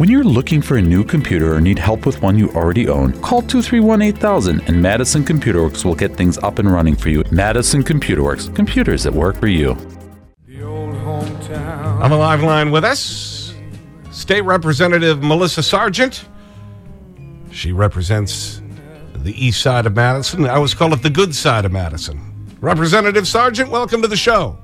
When you're looking for a new computer or need help with one you already own, call 231 8000 and Madison Computer Works will get things up and running for you. Madison Computer Works, computers that work for you. I'm a live line with us, State Representative Melissa Sargent. She represents the east side of Madison. I always call it the good side of Madison. Representative Sargent, welcome to the show.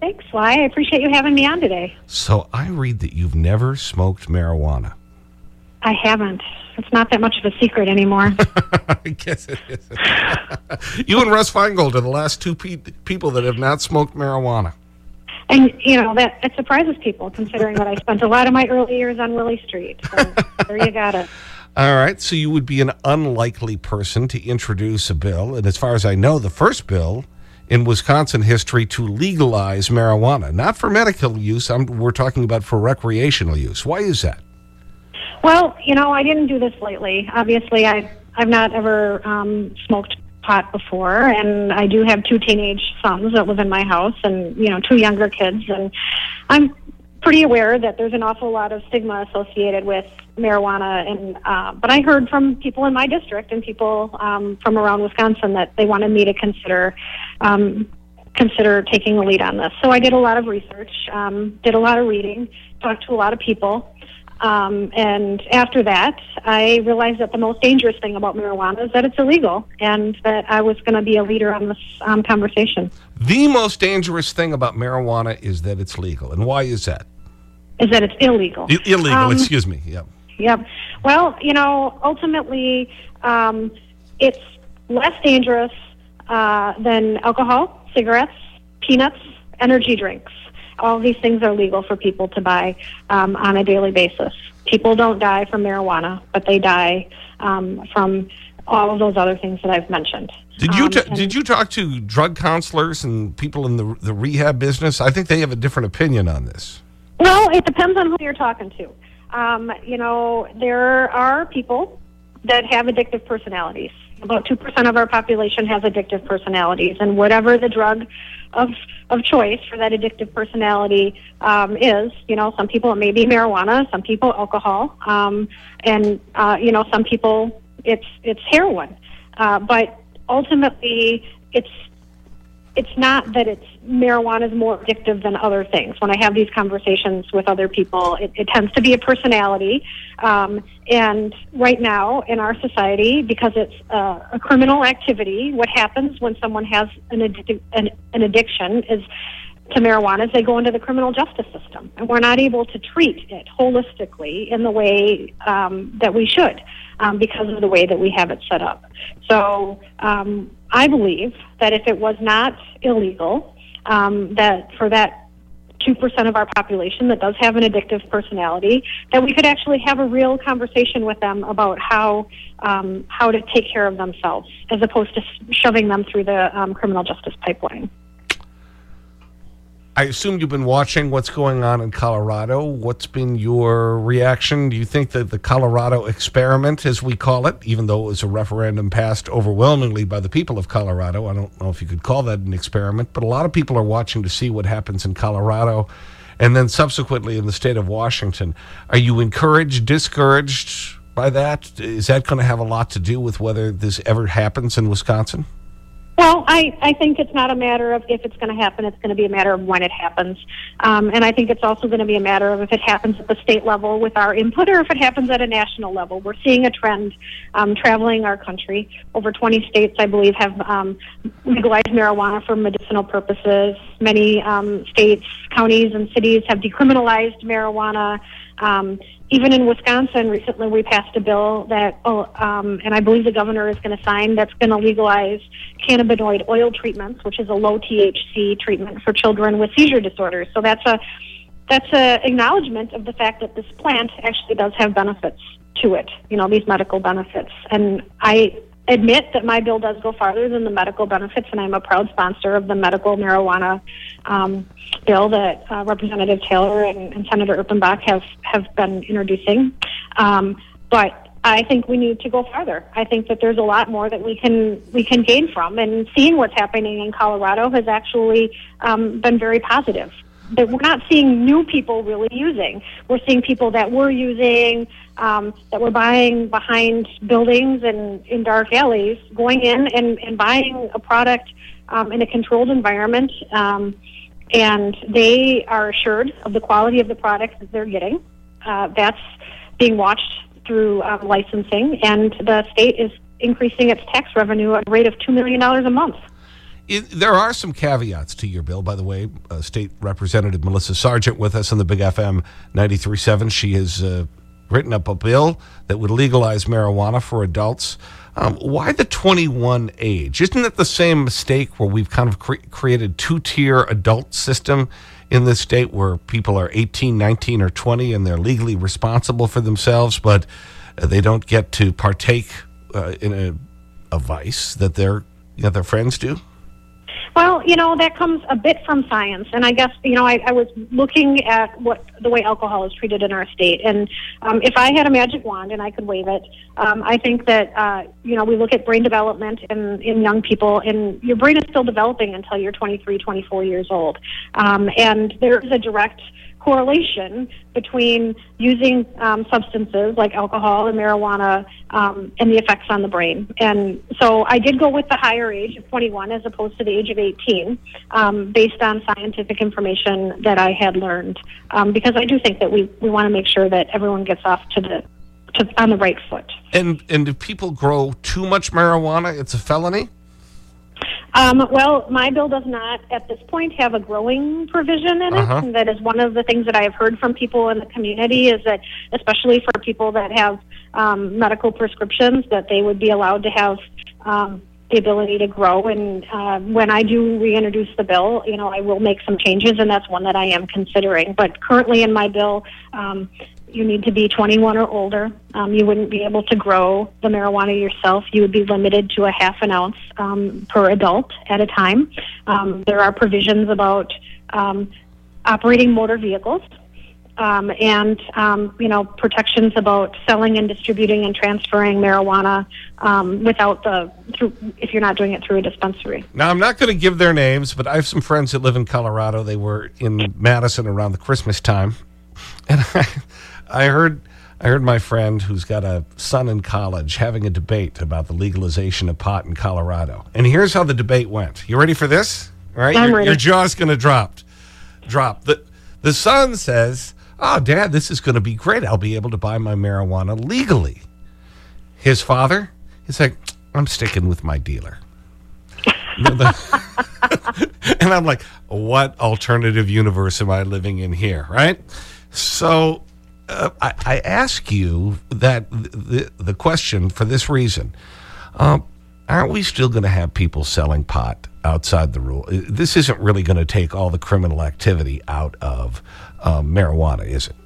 Thanks, Sly. I appreciate you having me on today. So I read that you've never smoked marijuana. I haven't. It's not that much of a secret anymore. I guess it is. you and Russ Feingold are the last two pe people that have not smoked marijuana. And, you know, that, that surprises people considering that I spent a lot of my early years on Willie Street. So there you got it. All right. So you would be an unlikely person to introduce a bill. And as far as I know, the first bill in Wisconsin history to legalize marijuana. Not for medical use. I'm, we're talking about for recreational use. Why is that? Well, you know, I didn't do this lately. Obviously, I, I've not ever um, smoked pot before, and I do have two teenage sons that live in my house and, you know, two younger kids. And I'm pretty aware that there's an awful lot of stigma associated with marijuana and uh, but I heard from people in my district and people um, from around Wisconsin that they wanted me to consider um, consider taking the lead on this. So I did a lot of research, um, did a lot of reading, talked to a lot of people. Um, and after that, I realized that the most dangerous thing about marijuana is that it's illegal, and that I was going to be a leader on this um, conversation. The most dangerous thing about marijuana is that it's legal. And why is that? Is that it's illegal. I illegal, um, excuse me. Yeah. Yep. Well, you know, ultimately, um, it's less dangerous uh, than alcohol, cigarettes, peanuts, energy drinks. All these things are legal for people to buy um, on a daily basis. People don't die from marijuana, but they die um, from all of those other things that I've mentioned. Did you, um, did you talk to drug counselors and people in the, the rehab business? I think they have a different opinion on this. Well, it depends on who you're talking to. Um, you know, there are people that have addictive personalities. About 2% of our population has addictive personalities, and whatever the drug of, of choice for that addictive personality um, is, you know, some people it may be marijuana, some people alcohol, um, and, uh, you know, some people it's, it's heroin. Uh, but ultimately, it's it's not that it's marijuana is more addictive than other things. When I have these conversations with other people, it, it tends to be a personality. Um, and right now in our society, because it's a, a criminal activity, what happens when someone has an, addic- an, an addiction is to marijuana is they go into the criminal justice system, and we're not able to treat it holistically in the way um, that we should um, because of the way that we have it set up. So um, I believe that if it was not illegal, um, that for that 2% of our population that does have an addictive personality, that we could actually have a real conversation with them about how, um, how to take care of themselves as opposed to shoving them through the um, criminal justice pipeline. I assume you've been watching what's going on in Colorado. What's been your reaction? Do you think that the Colorado experiment, as we call it, even though it was a referendum passed overwhelmingly by the people of Colorado, I don't know if you could call that an experiment, but a lot of people are watching to see what happens in Colorado and then subsequently in the state of Washington. Are you encouraged, discouraged by that? Is that going to have a lot to do with whether this ever happens in Wisconsin? Well, I, I think it's not a matter of if it's going to happen. It's going to be a matter of when it happens. Um, and I think it's also going to be a matter of if it happens at the state level with our input or if it happens at a national level. We're seeing a trend um, traveling our country. Over 20 states, I believe, have um, legalized marijuana for medicinal purposes. Many um, states, counties, and cities have decriminalized marijuana. Um, even in Wisconsin, recently we passed a bill that, oh, um, and I believe the governor is going to sign, that's going to legalize cannabinoid oil treatments, which is a low THC treatment for children with seizure disorders. So that's a that's a acknowledgement of the fact that this plant actually does have benefits to it. You know, these medical benefits, and I admit that my bill does go farther than the medical benefits, and I'm a proud sponsor of the medical marijuana um, bill that uh, Representative Taylor and, and, Senator Erpenbach have have been introducing. Um, but I think we need to go farther. I think that there's a lot more that we can we can gain from, and seeing what's happening in Colorado has actually um, been very positive. That we're not seeing new people really using. We're seeing people that were using, um, that were buying behind buildings and in dark alleys, going in and, and buying a product um, in a controlled environment. Um, and they are assured of the quality of the product that they're getting. Uh, that's being watched through um, licensing, and the state is increasing its tax revenue at a rate of $2 million a month. It, there are some caveats to your bill, by the way. Uh, State Representative Melissa Sargent with us on the Big FM 93.7. She has uh, written up a bill that would legalize marijuana for adults. Um, why the 21 age? Isn't that the same mistake where we've kind of cre created two-tier adult system in this state where people are 18, 19, or 20 and they're legally responsible for themselves, but uh, they don't get to partake uh, in a, a vice that their, you know, their friends do? Well, you know, that comes a bit from science. And I guess, you know, I, I was looking at what the way alcohol is treated in our state. And um, if I had a magic wand and I could wave it, um, I think that, uh, you know, we look at brain development in, in young people, and your brain is still developing until you're 23, 24 years old. Um, and there is a direct correlation between using um, substances like alcohol and marijuana um, and the effects on the brain. And so I did go with the higher age of 21 as opposed to the age of 18 um, based on scientific information that I had learned um, because I do think that we, we want to make sure that everyone gets off to the to, on the right foot. And, and if people grow too much marijuana, it's a felony? Um, well, my bill does not, at this point, have a growing provision in it. Uh-huh. And that is one of the things that I have heard from people in the community is that, especially for people that have um, medical prescriptions, that they would be allowed to have um, the ability to grow. And uh, when I do reintroduce the bill, you know, I will make some changes, and that's one that I am considering. But currently in my bill, um, you need to be 21 or older. Um, you wouldn't be able to grow the marijuana yourself. You would be limited to a half an ounce um, per adult at a time. Um, there are provisions about um, operating motor vehicles. Um, and um, you know protections about selling and distributing and transferring marijuana um, without the through if you're not doing it through a dispensary. Now, I'm not going to give their names, but I have some friends that live in Colorado. They were in Madison around the Christmas time. And I, I heard, I heard my friend who's got a son in college having a debate about the legalization of pot in Colorado. And here's how the debate went. You ready for this? All right? I'm your, ready. your jaw's going to drop. Drop. The, the son says, Oh, Dad, this is going to be great. I'll be able to buy my marijuana legally. His father, he's like, I'm sticking with my dealer. and I'm like, what alternative universe am I living in here, right? So uh, I, I ask you that the, the question for this reason. Um, aren't we still going to have people selling pot outside the rule? This isn't really going to take all the criminal activity out of um, marijuana, is it?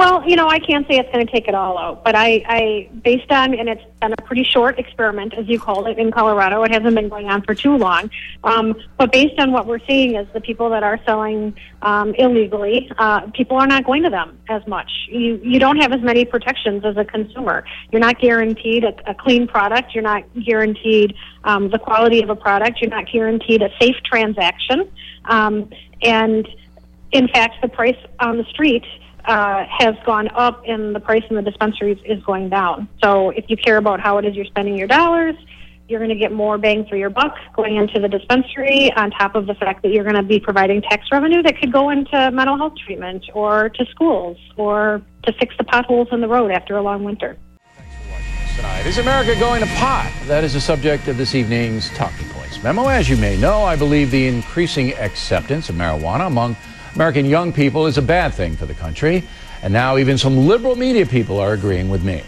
Well, you know, I can't say it's going to take it all out, but I, I, based on, and it's been a pretty short experiment, as you called it, in Colorado. It hasn't been going on for too long. Um, but based on what we're seeing is the people that are selling um, illegally, uh, people are not going to them as much. You, you don't have as many protections as a consumer. You're not guaranteed a, a clean product. You're not guaranteed um, the quality of a product. You're not guaranteed a safe transaction. Um, and in fact, the price on the street uh, has gone up and the price in the dispensaries is going down. So if you care about how it is you're spending your dollars, you're going to get more bang for your buck going into the dispensary on top of the fact that you're going to be providing tax revenue that could go into mental health treatment or to schools or to fix the potholes in the road after a long winter. Tonight, is America going to pot? That is the subject of this evening's Talking Points memo. As you may know, I believe the increasing acceptance of marijuana among American young people is a bad thing for the country. And now even some liberal media people are agreeing with me.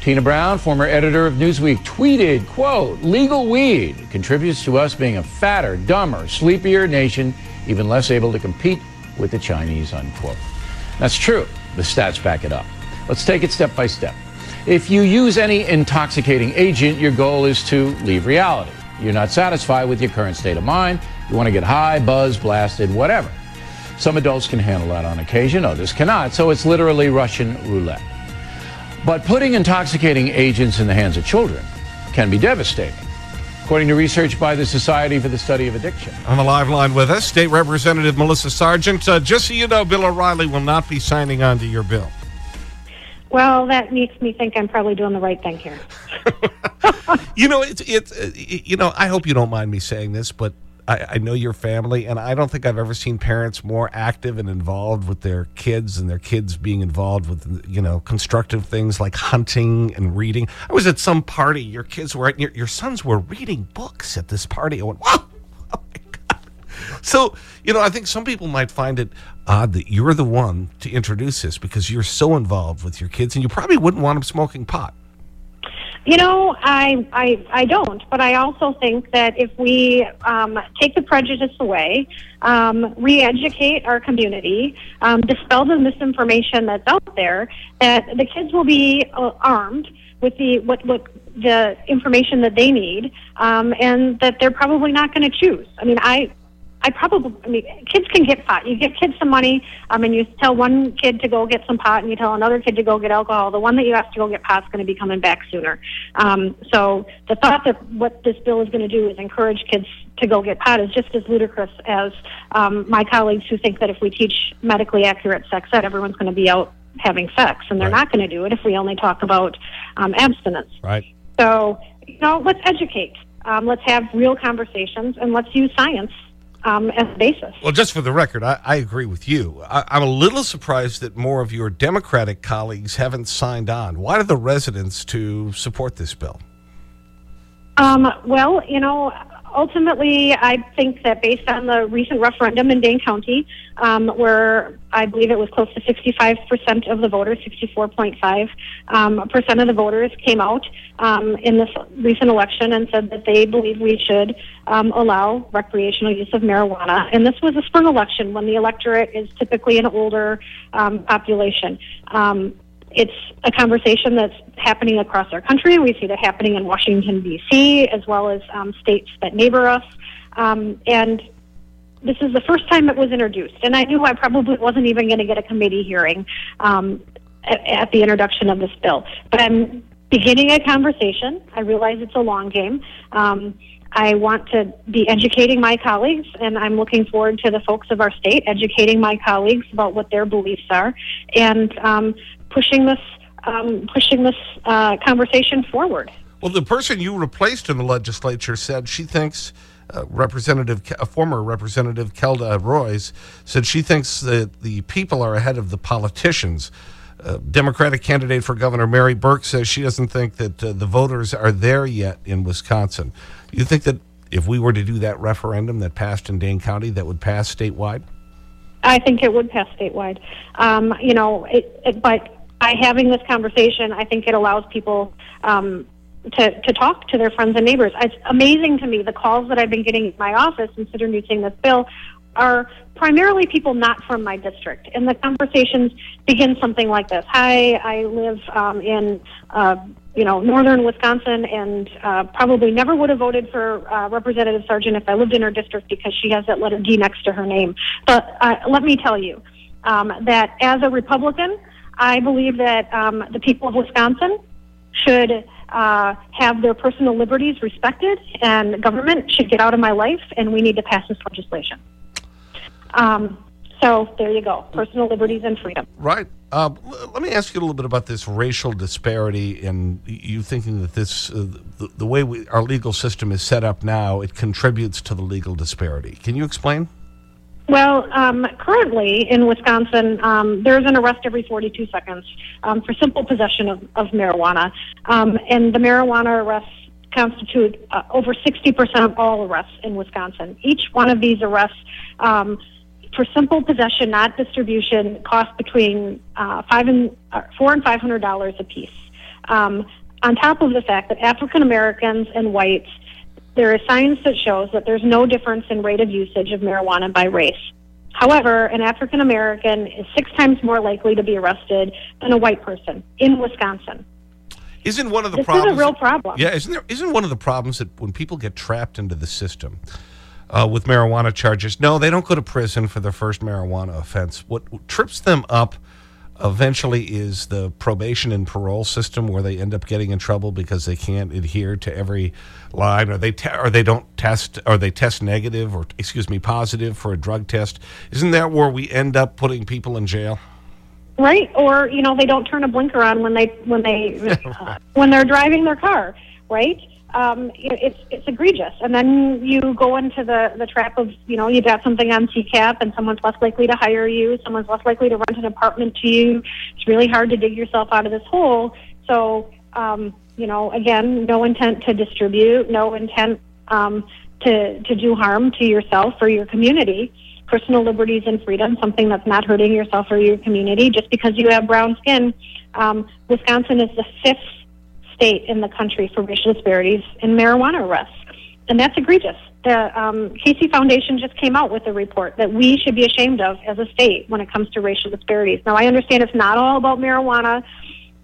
Tina Brown, former editor of Newsweek, tweeted, quote, legal weed contributes to us being a fatter, dumber, sleepier nation, even less able to compete with the Chinese, unquote. That's true. The stats back it up. Let's take it step by step. If you use any intoxicating agent, your goal is to leave reality. You're not satisfied with your current state of mind. You want to get high, buzz, blasted, whatever. Some adults can handle that on occasion, others cannot, so it's literally Russian roulette. But putting intoxicating agents in the hands of children can be devastating. according to research by the Society for the Study of Addiction. On the live line with us, State Representative Melissa Sargent. Uh, just so you know, Bill O'Reilly will not be signing on to your bill. Well, that makes me think I'm probably doing the right thing here. you know, it's, it's, uh, you know, I hope you don't mind me saying this, but I, I, know your family, and I don't think I've ever seen parents more active and involved with their kids and their kids being involved with, you know, constructive things like hunting and reading. I was at some party, your kids were, your, your sons were reading books at this party. I went, wow, oh my God. So, you know, I think some people might find it odd that you're the one to introduce this because you're so involved with your kids, and you probably wouldn't want them smoking pot. You know, I, I, I don't, but I also think that if we um, take the prejudice away, um, re-educate our community, um, dispel the misinformation that's out there, that the kids will be uh, armed with the what, what the information that they need, um, and that they're probably not going to choose. I mean, I I probably, I mean, kids can get pot. You give kids some money, um, and you tell one kid to go get some pot, and you tell another kid to go get alcohol. The one that you ask to go get pot is going to be coming back sooner. Um, so the thought that what this bill is going to do is encourage kids to go get pot is just as ludicrous as um, my colleagues who think that if we teach medically accurate sex ed, everyone's going to be out having sex, and they're right. not going to do it if we only talk about um, abstinence. Right. So, you know, let's educate. Um, let's have real conversations, and let's use science um, as a basis. Well, just for the record, I, I agree with you. I, I'm a little surprised that more of your Democratic colleagues haven't signed on. Why do the residents to support this bill? Um, well, you know, ultimately, I think that based on the recent referendum in Dane County, um, where I believe it was close to 65% of the voters, 64.5 um, percent of the voters came out um, in this recent election and said that they believe we should um, allow recreational use of marijuana. And this was a spring election when the electorate is typically an older um, population. It's a conversation that's happening across our country. We see that happening in Washington, D.C., as well as um, states that neighbor us. Um, and this is the first time it was introduced. And I knew I probably wasn't even going to get a committee hearing um, at, at the introduction of this bill. But I'm beginning a conversation. I realize it's a long game. Um, I want to be educating my colleagues, and I'm looking forward to the folks of our state educating my colleagues about what their beliefs are, and um, pushing this um, pushing this uh, conversation forward. Well, the person you replaced in the legislature said she thinks. Uh, Representative, a former Representative Kelda Roys said she thinks that the people are ahead of the politicians. Uh, Democratic candidate for governor Mary Burke says she doesn't think that uh, the voters are there yet in Wisconsin. You think that if we were to do that referendum that passed in Dane County, that would pass statewide? I think it would pass statewide. Um, you know, it, it, but by having this conversation, I think it allows people um, to, to talk to their friends and neighbors. It's amazing to me the calls that I've been getting in my office in introducing this bill are primarily people not from my district. And the conversations begin something like this. Hi, I live um, in, uh, you know, northern Wisconsin and uh, probably never would have voted for uh, Representative Sargent if I lived in her district because she has that letter D next to her name. But uh, let me tell you um, that as a Republican, I believe that um, the people of Wisconsin should uh, have their personal liberties respected, and government should get out of my life, and we need to pass this legislation. Um, so there you go personal liberties and freedom. Right. Uh, let me ask you a little bit about this racial disparity and you thinking that this, uh, the, the, way we, our legal system is set up now, it contributes to the legal disparity. Can you explain? Well, um, currently in Wisconsin, um, there's an arrest every 42 seconds um, for simple possession of, of marijuana. Um, and the marijuana arrests constitute uh, over 60% of all arrests in Wisconsin. Each one of these arrests um, for simple possession, not distribution, cost between uh, five and uh, four and five hundred dollars a piece. Um, on top of the fact that African Americans and whites there is science that shows that there's no difference in rate of usage of marijuana by race. However, an African American is six times more likely to be arrested than a white person in Wisconsin. Isn't one of the this problems? is a real problem. Yeah, isn't there? Isn't one of the problems that when people get trapped into the system uh, with marijuana charges, no, they don't go to prison for their first marijuana offense. What trips them up eventually is the probation and parole system where they end up getting in trouble because they can't adhere to every line or they, or they don't test or they test negative or, excuse me, positive for a drug test. Isn't that where we end up putting people in jail? Right. Or, you know, they don't turn a blinker on when they, when they, uh, when they're driving their car. Right um, it's it's egregious. And then you go into the the trap of you know you've got something on CCAP and someone's less likely to hire you, someone's less likely to rent an apartment to you. It's really hard to dig yourself out of this hole. So um, you know, again, no intent to distribute, no intent um, to to do harm to yourself or your community. Personal liberties and freedom, something that's not hurting yourself or your community. Just because you have brown skin, um, Wisconsin is the fifth state in the country for racial disparities in marijuana arrests. And that's egregious. The um, Casey Foundation just came out with a report that we should be ashamed of as a state when it comes to racial disparities. Now, I understand it's not all about marijuana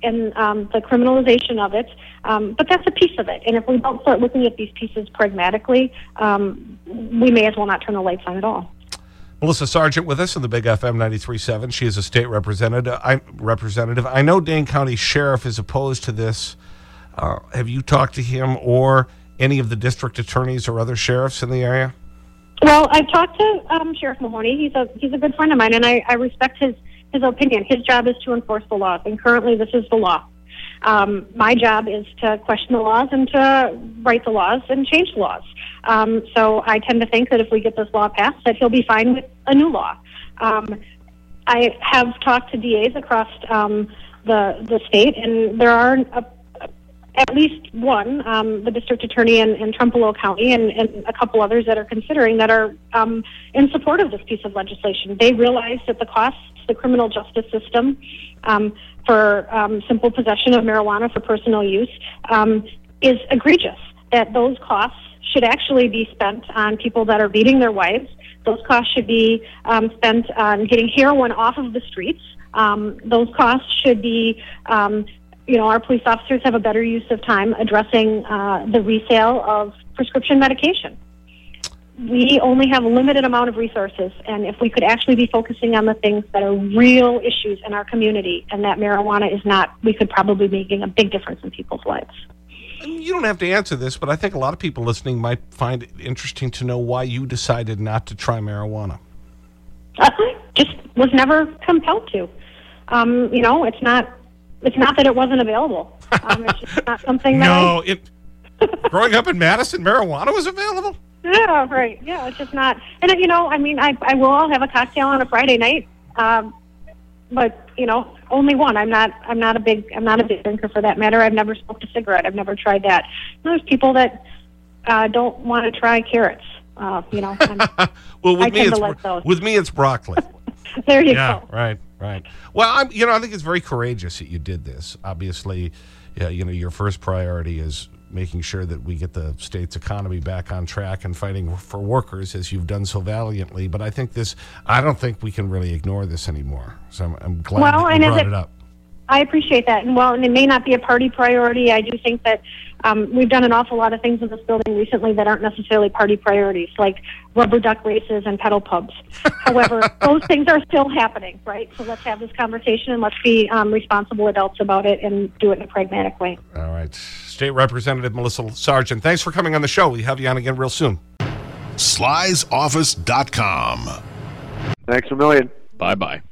and um, the criminalization of it, um, but that's a piece of it. And if we don't start looking at these pieces pragmatically, um, we may as well not turn the lights on at all. Melissa Sargent with us in the Big FM 93.7. She is a state representative. I, representative. I know Dane County Sheriff is opposed to this. Uh, have you talked to him or any of the district attorneys or other sheriffs in the area? Well, I've talked to um, Sheriff Mahoney. He's a he's a good friend of mine, and I, I respect his his opinion. His job is to enforce the laws, and currently this is the law. Um, my job is to question the laws and to write the laws and change the laws. Um, so I tend to think that if we get this law passed, that he'll be fine with a new law. Um, I have talked to DAs across um, the the state, and there are a at least one, um, the district attorney in, in Trempealeau County, and, and, a couple others that are considering that are um, in support of this piece of legislation. They realize that the costs to the criminal justice system um, for um, simple possession of marijuana for personal use um, is egregious. That those costs should actually be spent on people that are beating their wives. Those costs should be um, spent on getting heroin off of the streets. Um, those costs should be um, you know, our police officers have a better use of time addressing uh, the resale of prescription medication. We only have a limited amount of resources, and if we could actually be focusing on the things that are real issues in our community, and that marijuana is not, we could probably be making a big difference in people's lives. You don't have to answer this, but I think a lot of people listening might find it interesting to know why you decided not to try marijuana. Uh, just was never compelled to. Um, you know, it's not it's not that it wasn't available. Um, it's just not something that no, I, it, growing up in Madison, marijuana was available? Yeah, right. Yeah, it's just not. And, you know, I mean, I, I will all have a cocktail on a Friday night, um, but, you know, only one. I'm not, I'm not a big, I'm not a big drinker for that matter. I've never smoked a cigarette. I've never tried that. there's people that uh, don't want to try carrots. Uh, you know, well, with I me, it's, with me, it's broccoli. there you yeah, go. Right, right. Well, I'm, you know, I think it's very courageous that you did this. Obviously, yeah, you know, your first priority is making sure that we get the state's economy back on track and fighting for workers as you've done so valiantly. But I think this, I don't think we can really ignore this anymore. So I'm, I'm glad well, that you brought it, it up. I appreciate that. And while it may not be a party priority, I do think that um, we've done an awful lot of things in this building recently that aren't necessarily party priorities, like rubber duck races and pedal pubs. However, those things are still happening, right? So let's have this conversation and let's be um, responsible adults about it and do it in a pragmatic way. All right. State Representative Melissa Sargent, thanks for coming on the show. We have you on again real soon. Sly'sOffice.com. Thanks a million. Bye bye.